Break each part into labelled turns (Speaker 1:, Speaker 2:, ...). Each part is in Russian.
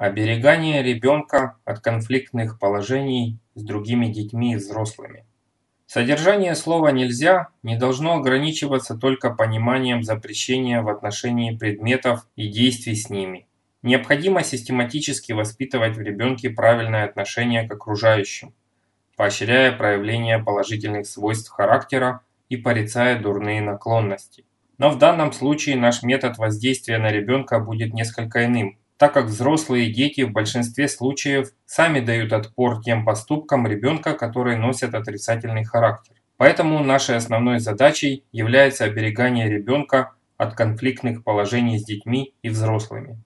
Speaker 1: Оберегание ребенка от конфликтных положений с другими детьми и взрослыми. Содержание слова «нельзя» не должно ограничиваться только пониманием запрещения в отношении предметов и действий с ними. Необходимо систематически воспитывать в ребенке правильное отношение к окружающим, поощряя проявление положительных свойств характера и порицая дурные наклонности. Но в данном случае наш метод воздействия на ребенка будет несколько иным так как взрослые дети в большинстве случаев сами дают отпор тем поступкам ребенка, которые носят отрицательный характер. Поэтому нашей основной задачей является оберегание ребенка от конфликтных положений с детьми и взрослыми.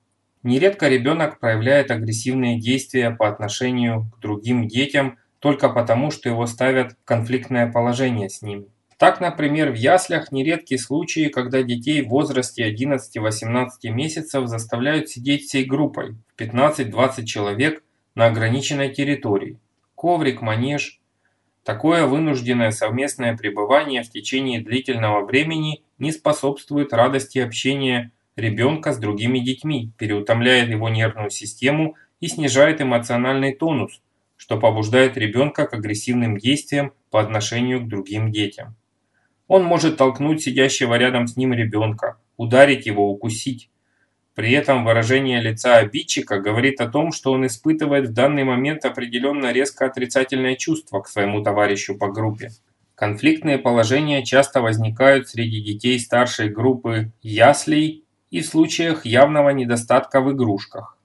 Speaker 1: Нередко ребенок проявляет агрессивные действия по отношению к другим детям только потому, что его ставят в конфликтное положение с ними. Так, например, в яслях нередки случаи, когда детей в возрасте 11-18 месяцев заставляют сидеть всей группой, в 15-20 человек на ограниченной территории. Коврик, манеж. Такое вынужденное совместное пребывание в течение длительного времени не способствует радости общения ребенка с другими детьми, переутомляет его нервную систему и снижает эмоциональный тонус, что побуждает ребенка к агрессивным действиям по отношению к другим детям. Он может толкнуть сидящего рядом с ним ребенка, ударить его, укусить. При этом выражение лица обидчика говорит о том, что он испытывает в данный момент определенно резко отрицательное чувство к своему товарищу по группе. Конфликтные положения часто возникают среди детей старшей группы яслей и в случаях явного недостатка в игрушках.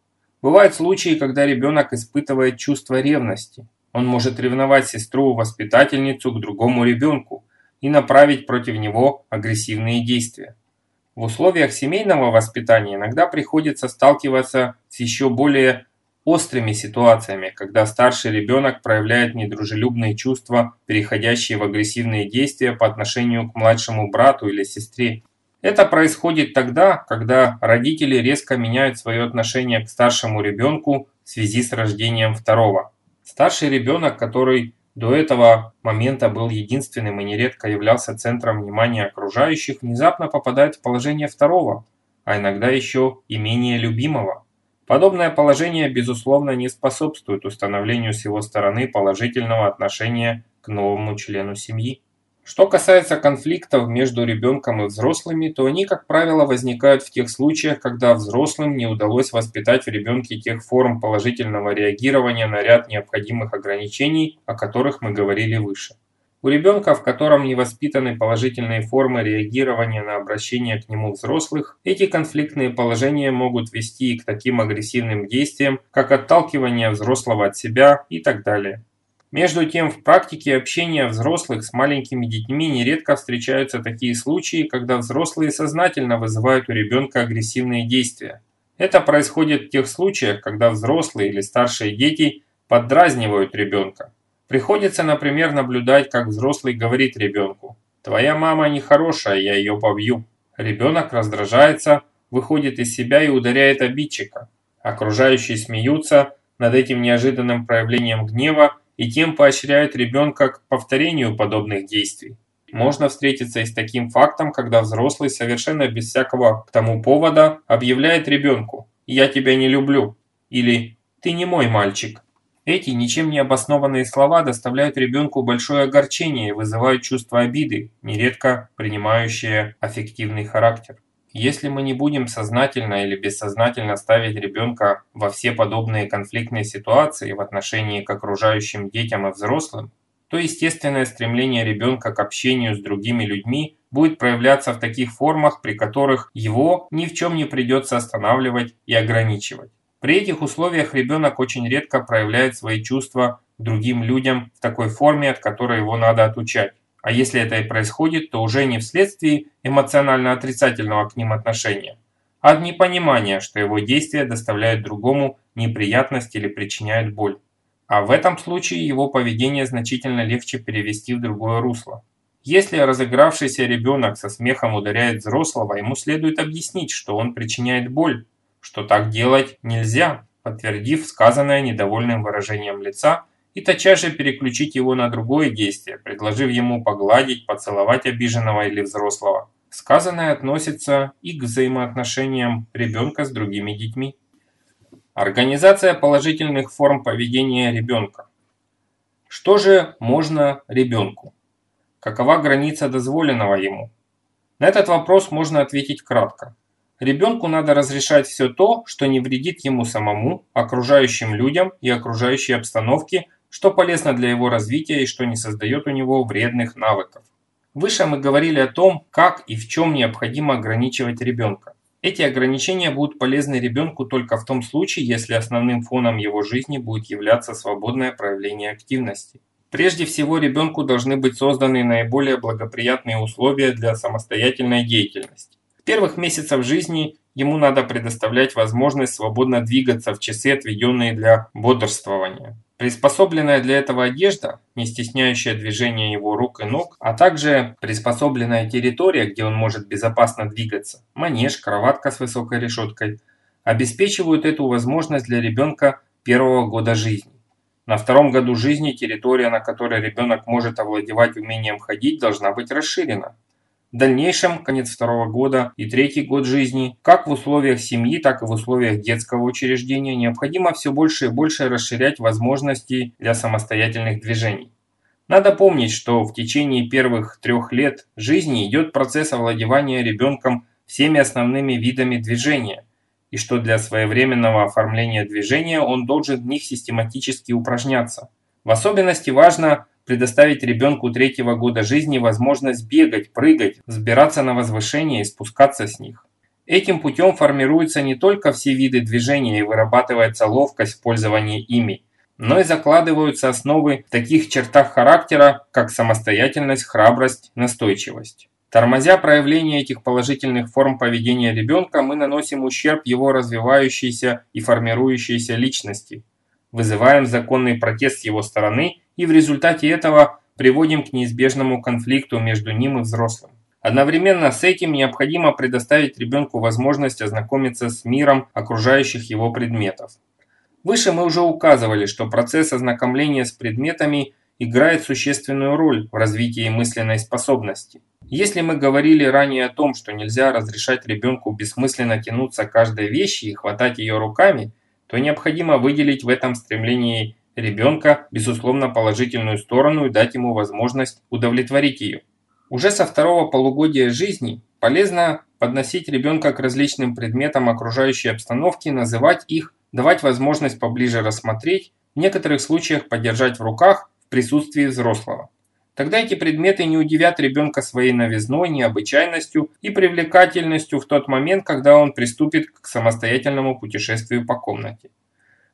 Speaker 1: Бывают случаи, когда ребенок испытывает чувство ревности. Он может ревновать сестру-воспитательницу к другому ребенку, и направить против него агрессивные действия. В условиях семейного воспитания иногда приходится сталкиваться с еще более острыми ситуациями, когда старший ребенок проявляет недружелюбные чувства, переходящие в агрессивные действия по отношению к младшему брату или сестре. Это происходит тогда, когда родители резко меняют свое отношение к старшему ребенку в связи с рождением второго. Старший ребенок, который до этого момента был единственным и нередко являлся центром внимания окружающих, внезапно попадает в положение второго, а иногда еще и менее любимого. Подобное положение, безусловно, не способствует установлению с его стороны положительного отношения к новому члену семьи. Что касается конфликтов между ребенком и взрослыми, то они, как правило, возникают в тех случаях, когда взрослым не удалось воспитать в ребенке тех форм положительного реагирования на ряд необходимых ограничений, о которых мы говорили выше. У ребенка, в котором не воспитаны положительные формы реагирования на обращение к нему взрослых, эти конфликтные положения могут вести к таким агрессивным действиям, как отталкивание взрослого от себя и так далее. Между тем, в практике общения взрослых с маленькими детьми нередко встречаются такие случаи, когда взрослые сознательно вызывают у ребенка агрессивные действия. Это происходит в тех случаях, когда взрослые или старшие дети поддразнивают ребенка. Приходится, например, наблюдать, как взрослый говорит ребенку «Твоя мама нехорошая, я ее побью». Ребенок раздражается, выходит из себя и ударяет обидчика. Окружающие смеются над этим неожиданным проявлением гнева и тем поощряют ребенка к повторению подобных действий. Можно встретиться и с таким фактом, когда взрослый совершенно без всякого к тому повода объявляет ребенку «я тебя не люблю» или «ты не мой мальчик». Эти ничем не обоснованные слова доставляют ребенку большое огорчение и вызывают чувство обиды, нередко принимающее аффективный характер. Если мы не будем сознательно или бессознательно ставить ребенка во все подобные конфликтные ситуации в отношении к окружающим детям и взрослым, то естественное стремление ребенка к общению с другими людьми будет проявляться в таких формах, при которых его ни в чем не придется останавливать и ограничивать. При этих условиях ребенок очень редко проявляет свои чувства другим людям в такой форме, от которой его надо отучать. А если это и происходит, то уже не вследствие эмоционально отрицательного к ним отношения, а от непонимания, что его действия доставляют другому неприятность или причиняют боль. А в этом случае его поведение значительно легче перевести в другое русло. Если разыгравшийся ребенок со смехом ударяет взрослого, ему следует объяснить, что он причиняет боль, что так делать нельзя, подтвердив сказанное недовольным выражением лица и тотчас же переключить его на другое действие, предложив ему погладить, поцеловать обиженного или взрослого. Сказанное относится и к взаимоотношениям ребенка с другими детьми. Организация положительных форм поведения ребенка. Что же можно ребенку? Какова граница дозволенного ему? На этот вопрос можно ответить кратко. Ребенку надо разрешать все то, что не вредит ему самому, окружающим людям и окружающей обстановке, что полезно для его развития и что не создает у него вредных навыков. Выше мы говорили о том, как и в чем необходимо ограничивать ребенка. Эти ограничения будут полезны ребенку только в том случае, если основным фоном его жизни будет являться свободное проявление активности. Прежде всего, ребенку должны быть созданы наиболее благоприятные условия для самостоятельной деятельности. В первых месяцах жизни ему надо предоставлять возможность свободно двигаться в часы, отведенные для бодрствования. Приспособленная для этого одежда, не стесняющая движения его рук и ног, а также приспособленная территория, где он может безопасно двигаться, манеж, кроватка с высокой решеткой, обеспечивают эту возможность для ребенка первого года жизни. На втором году жизни территория, на которой ребенок может овладевать умением ходить, должна быть расширена. В дальнейшем, конец второго года и третий год жизни, как в условиях семьи, так и в условиях детского учреждения, необходимо все больше и больше расширять возможности для самостоятельных движений. Надо помнить, что в течение первых трех лет жизни идет процесс овладевания ребенком всеми основными видами движения, и что для своевременного оформления движения он должен в них систематически упражняться. В особенности важно предоставить ребенку третьего года жизни возможность бегать, прыгать, взбираться на возвышения и спускаться с них. Этим путем формируются не только все виды движения и вырабатывается ловкость в пользовании ими, но и закладываются основы в таких чертах характера, как самостоятельность, храбрость, настойчивость. Тормозя проявление этих положительных форм поведения ребенка, мы наносим ущерб его развивающейся и формирующейся личности, вызываем законный протест с его стороны и в результате этого приводим к неизбежному конфликту между ним и взрослым. Одновременно с этим необходимо предоставить ребенку возможность ознакомиться с миром окружающих его предметов. Выше мы уже указывали, что процесс ознакомления с предметами играет существенную роль в развитии мысленной способности. Если мы говорили ранее о том, что нельзя разрешать ребенку бессмысленно тянуться к каждой вещи и хватать ее руками, то необходимо выделить в этом стремлении ребенка, безусловно, положительную сторону и дать ему возможность удовлетворить ее. Уже со второго полугодия жизни полезно подносить ребенка к различным предметам окружающей обстановки, называть их, давать возможность поближе рассмотреть, в некоторых случаях подержать в руках в присутствии взрослого. Тогда эти предметы не удивят ребенка своей новизной, необычайностью и привлекательностью в тот момент, когда он приступит к самостоятельному путешествию по комнате.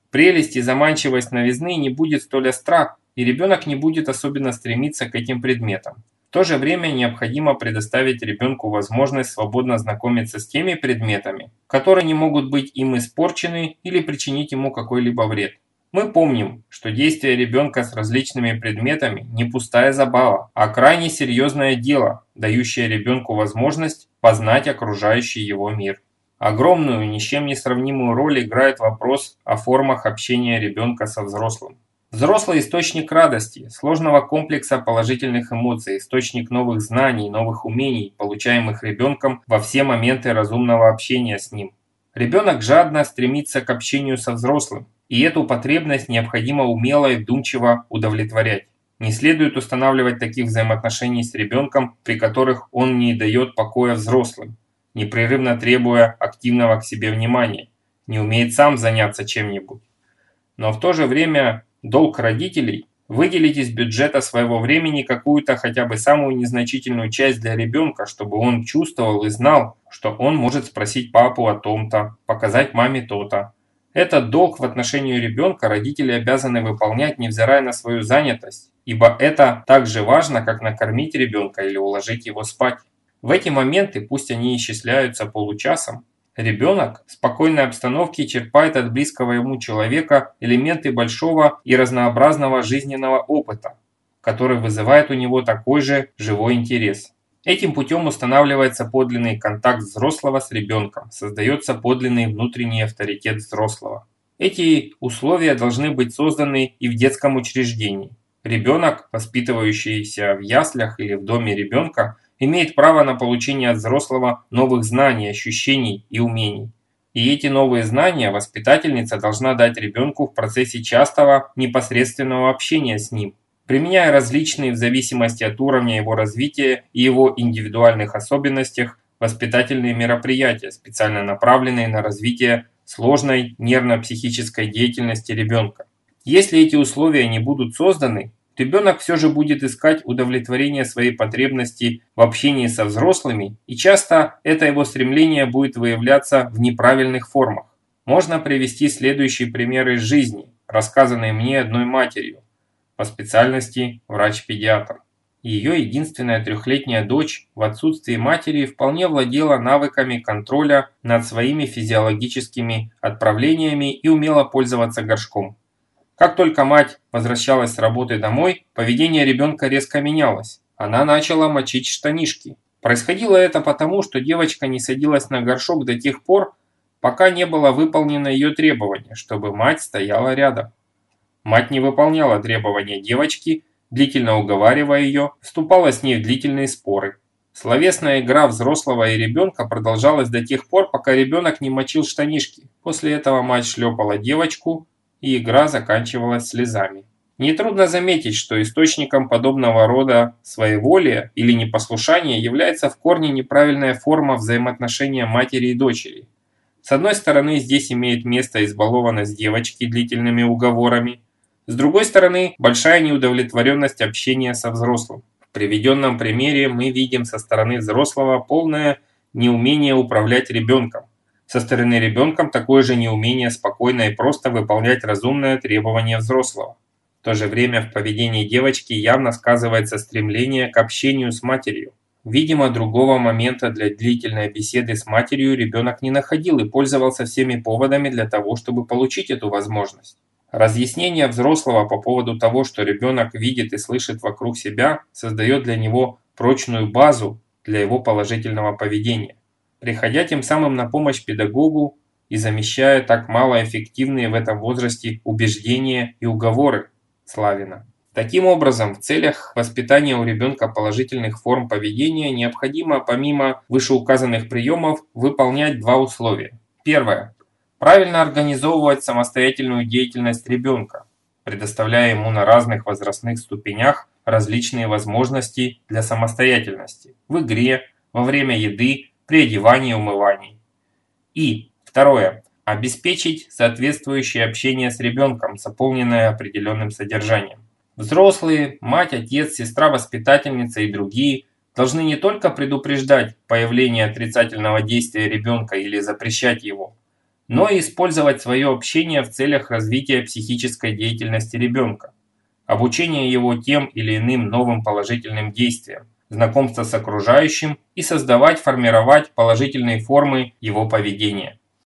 Speaker 1: Прелесть и заманчивость новизны не будет столь остра, и ребенок не будет особенно стремиться к этим предметам. В то же время необходимо предоставить ребенку возможность свободно знакомиться с теми предметами, которые не могут быть им испорчены или причинить ему какой-либо вред. Мы помним, что действие ребенка с различными предметами не пустая забава, а крайне серьезное дело, дающее ребенку возможность познать окружающий его мир. Огромную, ни с чем не сравнимую роль играет вопрос о формах общения ребенка со взрослым. Взрослый – источник радости, сложного комплекса положительных эмоций, источник новых знаний, новых умений, получаемых ребенком во все моменты разумного общения с ним. Ребенок жадно стремится к общению со взрослым, и эту потребность необходимо умело и вдумчиво удовлетворять. Не следует устанавливать таких взаимоотношений с ребенком, при которых он не дает покоя взрослым, непрерывно требуя активного к себе внимания, не умеет сам заняться чем-нибудь. Но в то же время долг родителей – выделить из бюджета своего времени какую-то хотя бы самую незначительную часть для ребенка, чтобы он чувствовал и знал, что он может спросить папу о том-то, показать маме то-то. Этот долг в отношении ребенка родители обязаны выполнять, невзирая на свою занятость, ибо это так же важно, как накормить ребенка или уложить его спать. В эти моменты, пусть они исчисляются получасом, ребенок в спокойной обстановке черпает от близкого ему человека элементы большого и разнообразного жизненного опыта, который вызывает у него такой же живой интерес. Этим путем устанавливается подлинный контакт взрослого с ребенком, создается подлинный внутренний авторитет взрослого. Эти условия должны быть созданы и в детском учреждении. Ребенок, воспитывающийся в яслях или в доме ребенка, имеет право на получение от взрослого новых знаний, ощущений и умений. И эти новые знания воспитательница должна дать ребенку в процессе частого непосредственного общения с ним, применяя различные в зависимости от уровня его развития и его индивидуальных особенностях воспитательные мероприятия, специально направленные на развитие сложной нервно-психической деятельности ребенка. Если эти условия не будут созданы, ребенок все же будет искать удовлетворение своей потребности в общении со взрослыми, и часто это его стремление будет выявляться в неправильных формах. Можно привести следующие примеры из жизни, рассказанные мне одной матерью, по специальности врач-педиатр. Ее единственная трехлетняя дочь в отсутствии матери вполне владела навыками контроля над своими физиологическими отправлениями и умела пользоваться горшком. Как только мать возвращалась с работы домой, поведение ребенка резко менялось. Она начала мочить штанишки. Происходило это потому, что девочка не садилась на горшок до тех пор, пока не было выполнено ее требование, чтобы мать стояла рядом. Мать не выполняла требования девочки длительно уговаривая ее, вступала с ней в длительные споры. Словесная игра взрослого и ребенка продолжалась до тех пор, пока ребенок не мочил штанишки. После этого мать шлепала девочку, и игра заканчивалась слезами. Нетрудно заметить, что источником подобного рода своеволия или непослушания является в корне неправильная форма взаимоотношения матери и дочери. С одной стороны, здесь имеет место избалованность девочки длительными уговорами, с другой стороны, большая неудовлетворенность общения со взрослым. В приведенном примере мы видим со стороны взрослого полное неумение управлять ребенком. Со стороны ребенка такое же неумение спокойно и просто выполнять разумное требование взрослого. В то же время в поведении девочки явно сказывается стремление к общению с матерью. Видимо, другого момента для длительной беседы с матерью ребенок не находил и пользовался всеми поводами для того, чтобы получить эту возможность. Разъяснение взрослого по поводу того, что ребенок видит и слышит вокруг себя, создает для него прочную базу для его положительного поведения, приходя тем самым на помощь педагогу и замещая так малоэффективные в этом возрасте убеждения и уговоры Славина. Таким образом, в целях воспитания у ребенка положительных форм поведения необходимо помимо вышеуказанных приемов выполнять два условия. Первое. Правильно организовывать самостоятельную деятельность ребенка, предоставляя ему на разных возрастных ступенях различные возможности для самостоятельности в игре, во время еды, при одевании и умывании. И, второе, обеспечить соответствующее общение с ребенком, заполненное определенным содержанием. Взрослые, мать, отец, сестра, воспитательница и другие должны не только предупреждать появление отрицательного действия ребенка или запрещать его, но и использовать свое общение в целях развития психической деятельности ребенка, обучения его тем или иным новым положительным действиям, знакомство с окружающим и создавать, формировать положительные формы его поведения.